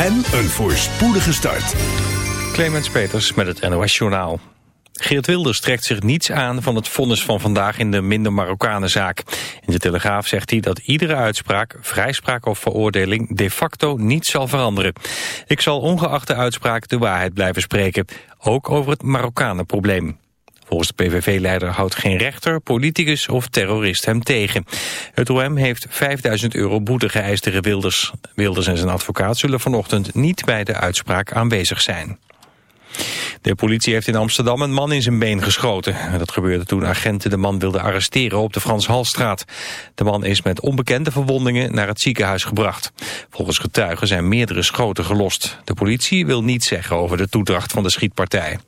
en een voorspoedige start. Clemens Peters met het NOS Journaal. Geert Wilders trekt zich niets aan van het vonnis van vandaag in de minder Marokkanenzaak. In de Telegraaf zegt hij dat iedere uitspraak, vrijspraak of veroordeling de facto niet zal veranderen. Ik zal ongeacht de uitspraak de waarheid blijven spreken, ook over het Marokkanenprobleem. Volgens de PVV-leider houdt geen rechter, politicus of terrorist hem tegen. Het OM heeft 5000 euro boete geëist tegen Wilders. Wilders en zijn advocaat zullen vanochtend niet bij de uitspraak aanwezig zijn. De politie heeft in Amsterdam een man in zijn been geschoten. Dat gebeurde toen agenten de man wilden arresteren op de Frans Halstraat. De man is met onbekende verwondingen naar het ziekenhuis gebracht. Volgens getuigen zijn meerdere schoten gelost. De politie wil niets zeggen over de toedracht van de schietpartij.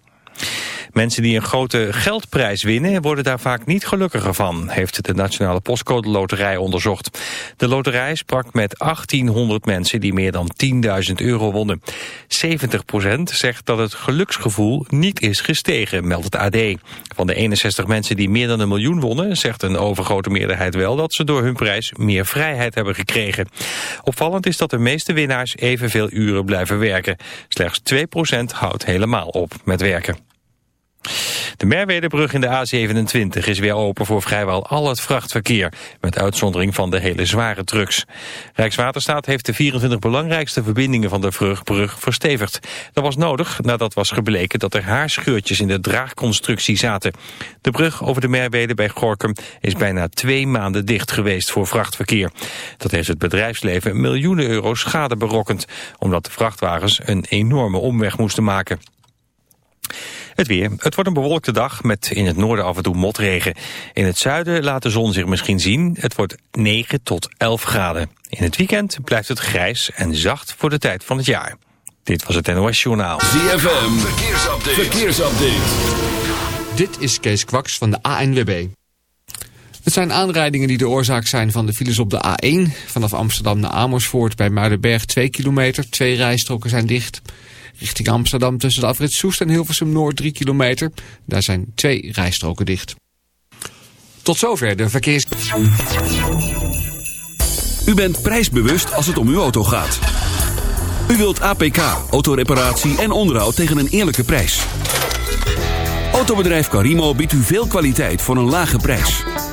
Mensen die een grote geldprijs winnen worden daar vaak niet gelukkiger van, heeft de Nationale Postcode Loterij onderzocht. De loterij sprak met 1800 mensen die meer dan 10.000 euro wonnen. 70% zegt dat het geluksgevoel niet is gestegen, meldt het AD. Van de 61 mensen die meer dan een miljoen wonnen, zegt een overgrote meerderheid wel dat ze door hun prijs meer vrijheid hebben gekregen. Opvallend is dat de meeste winnaars evenveel uren blijven werken. Slechts 2% houdt helemaal op met werken. De Merwedebrug in de A27 is weer open voor vrijwel al het vrachtverkeer, met uitzondering van de hele zware trucks. Rijkswaterstaat heeft de 24 belangrijkste verbindingen van de brug verstevigd. Dat was nodig nadat was gebleken dat er haarscheurtjes in de draagconstructie zaten. De brug over de Merwede bij Gorkum is bijna twee maanden dicht geweest voor vrachtverkeer. Dat heeft het bedrijfsleven miljoenen euro schade berokkend, omdat de vrachtwagens een enorme omweg moesten maken. Het weer. Het wordt een bewolkte dag met in het noorden af en toe motregen. In het zuiden laat de zon zich misschien zien. Het wordt 9 tot 11 graden. In het weekend blijft het grijs en zacht voor de tijd van het jaar. Dit was het NOS Journaal. ZFM. Verkeersupdate. Verkeersupdate. Dit is Kees Kwaks van de ANWB. Het zijn aanrijdingen die de oorzaak zijn van de files op de A1. Vanaf Amsterdam naar Amersfoort bij Muidenberg 2 kilometer. Twee rijstroken zijn dicht. Richting Amsterdam tussen de afrit Soest en Hilversum Noord 3 kilometer. Daar zijn twee rijstroken dicht. Tot zover de verkeers... U bent prijsbewust als het om uw auto gaat. U wilt APK, autoreparatie en onderhoud tegen een eerlijke prijs. Autobedrijf Carimo biedt u veel kwaliteit voor een lage prijs.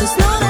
Just know that.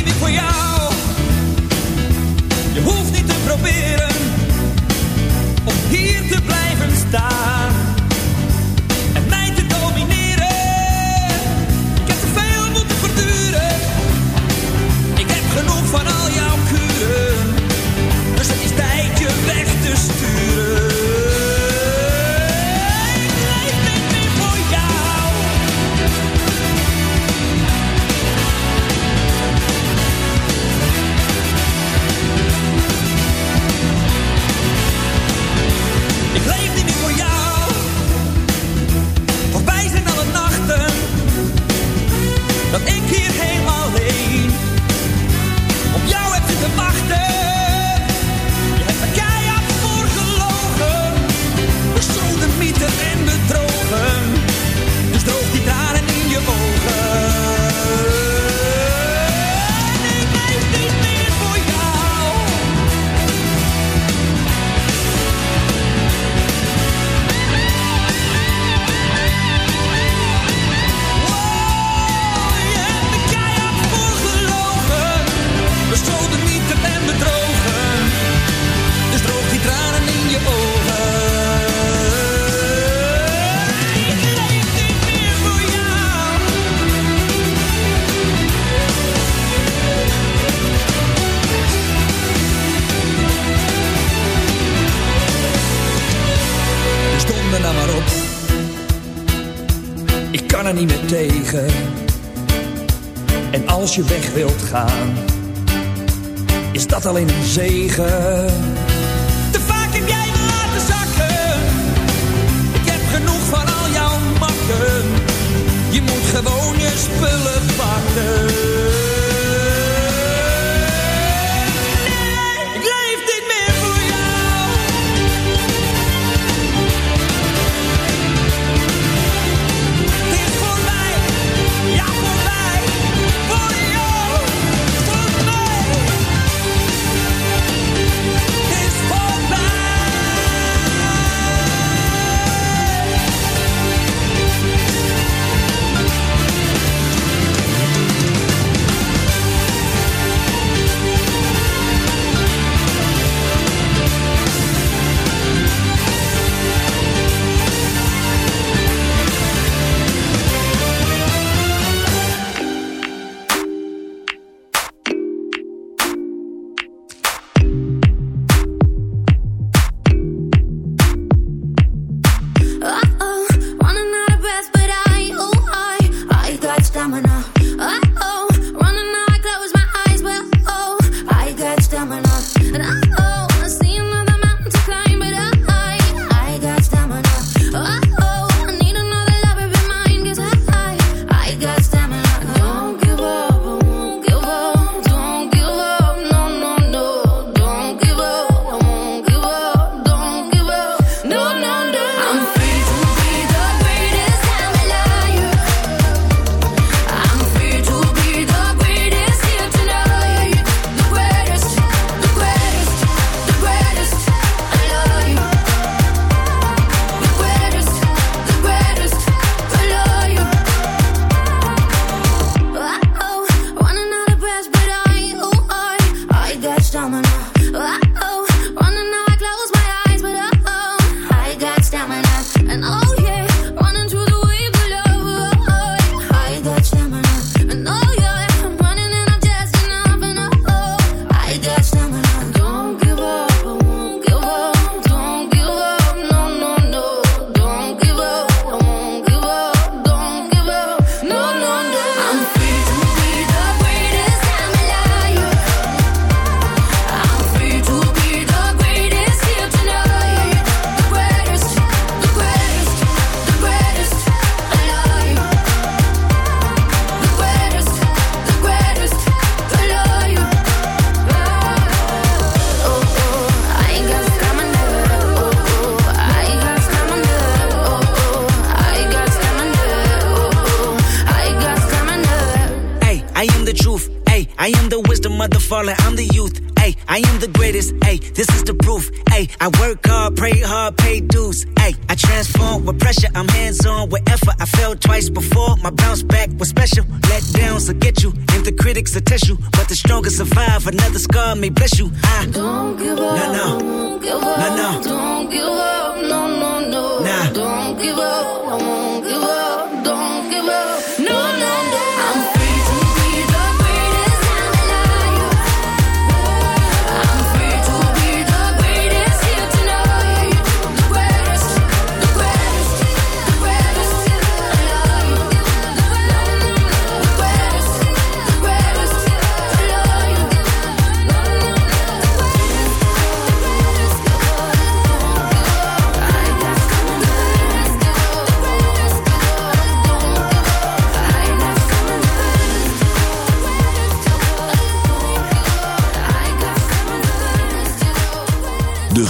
alleen een zegen.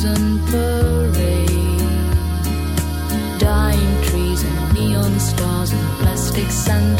prison parade. Dying trees and neon stars and plastic sand.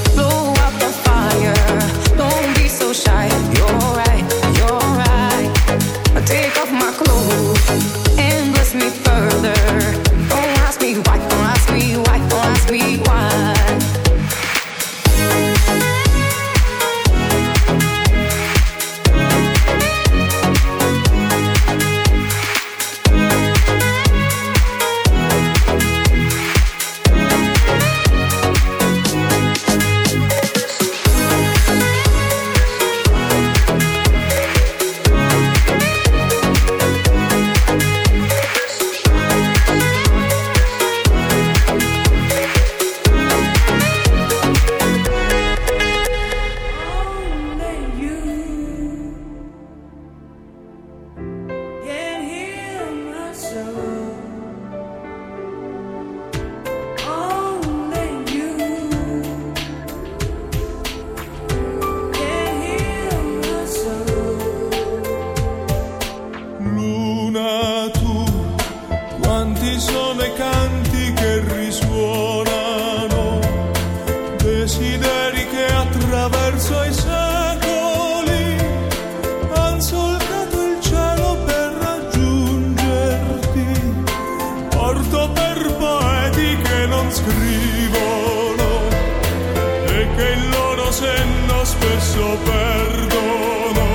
spesso perdono,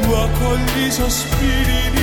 tu accogli i sospiri di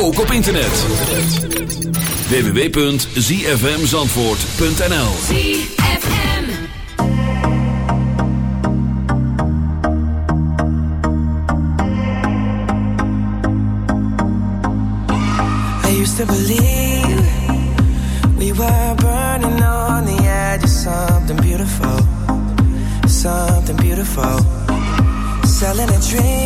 ook op internet. www.zfmzandvoort.nl ZFM I used to believe We were burning on the edge of something beautiful Something beautiful. Selling a dream.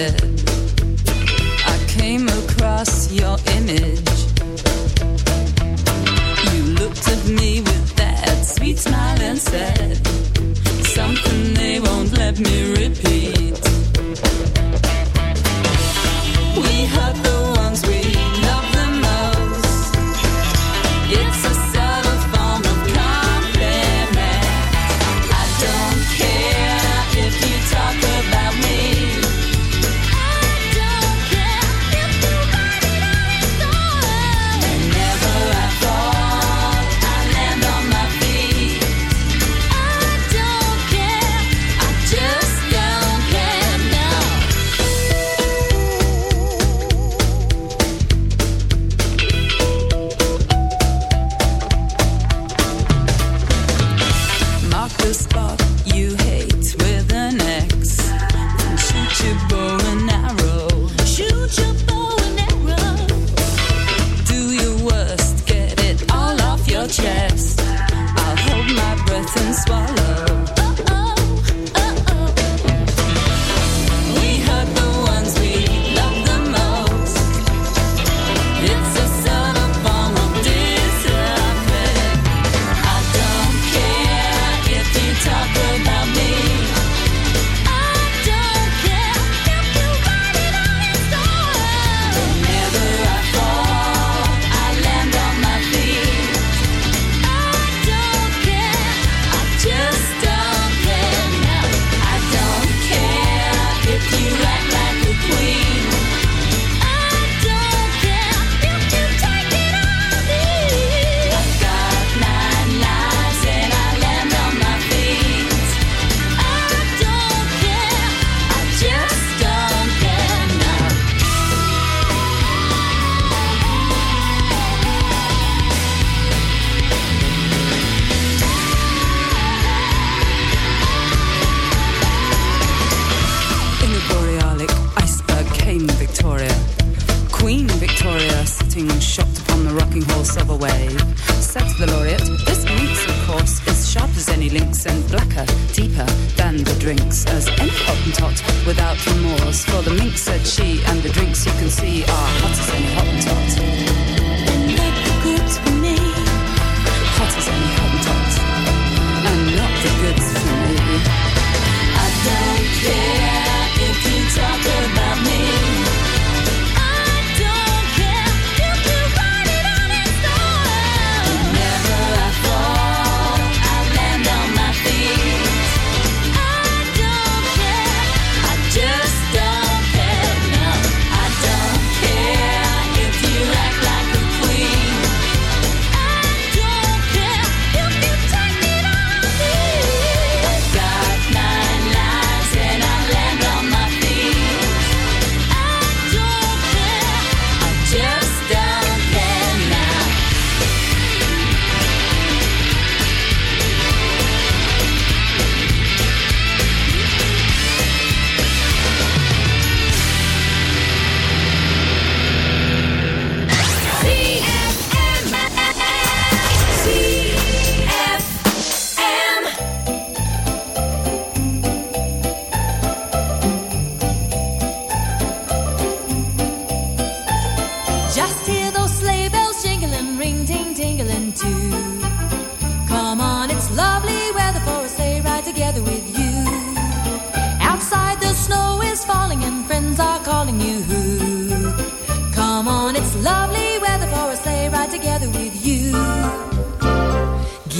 it. I came across your image. You looked at me with that sweet smile and said something they won't let me repeat.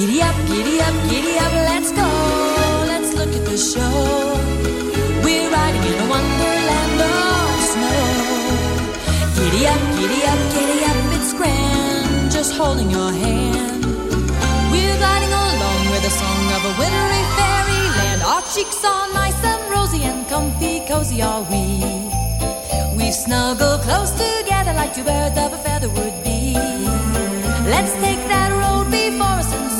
Giddy up, giddy up, giddy up, let's go. Let's look at the show. We're riding in a wonderland of snow. Giddy up, giddy up, giddy up, it's grand, just holding your hand. We're gliding along with the song of a wintry fairyland. Our cheeks are nice and rosy and comfy, cozy are we. We snuggle close together like two birds of a feather would be. Let's take that road before us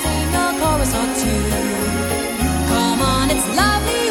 chorus or two. Come on, it's lovely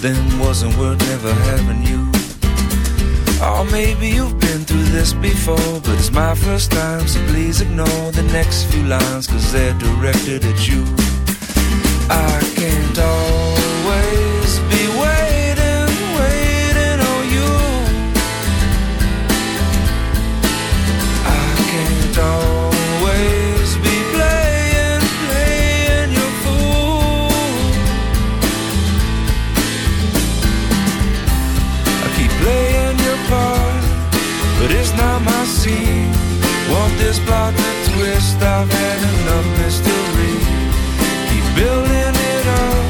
them wasn't worth never having you. Oh, maybe you've been through this before, but it's my first time, so please ignore the next few lines, cause they're directed at you. I can't always it's not. Want this plot to twist? I've had enough mystery. Keep building it up,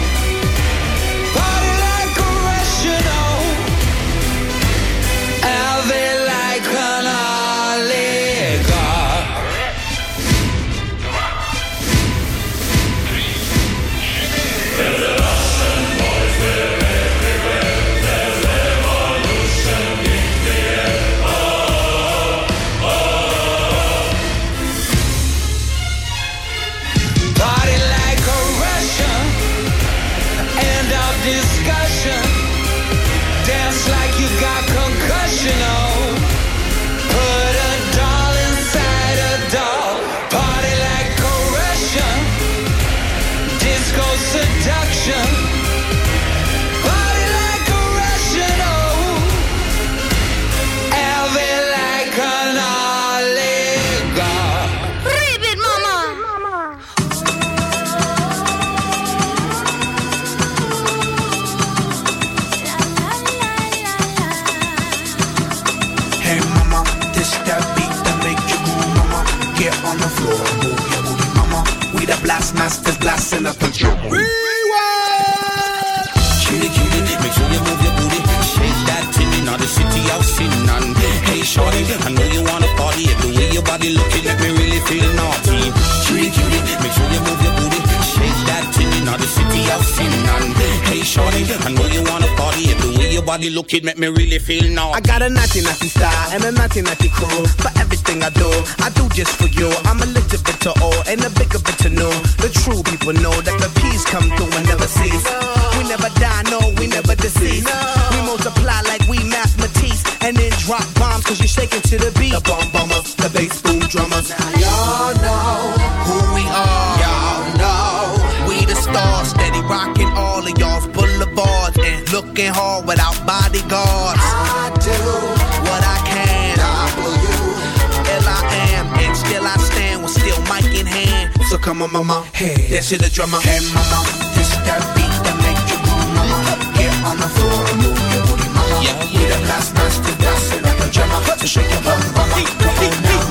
The blast blasting up the drum. Cutie, cutie, make sure you move your booty. Shake that thing in the city of sin. And hey, shorty, I know you wanna party. The way your body looking make me really feel naughty. Cutie, cutie, make sure you move your booty. Shake that thing in the city of sin. And hey, shorty, I know you wanna party. The way your body looking make me really feel naughty. I got a naughty naughty style and a naughty naughty crew. For everything I do, I do just for you. I'm a little bit to old and a bigger bit to know. The true people know that the peace come through and never cease. We never die, no, we never deceive. We multiply like we math Matisse and then drop bombs cause you're shaking to the beat. The bomb bombers, the bass boom drummers. And looking hard without bodyguards. I do what I can. I will do L I am, and still I stand with still mic in hand. So come on, mama, hey, that's the drummer. Hey, mama, this that beat that make you move, mama. Get on the floor and move your booty, mama. Yeah, We the last master dancing like a drummer. So shake your bum, mama. Come on now,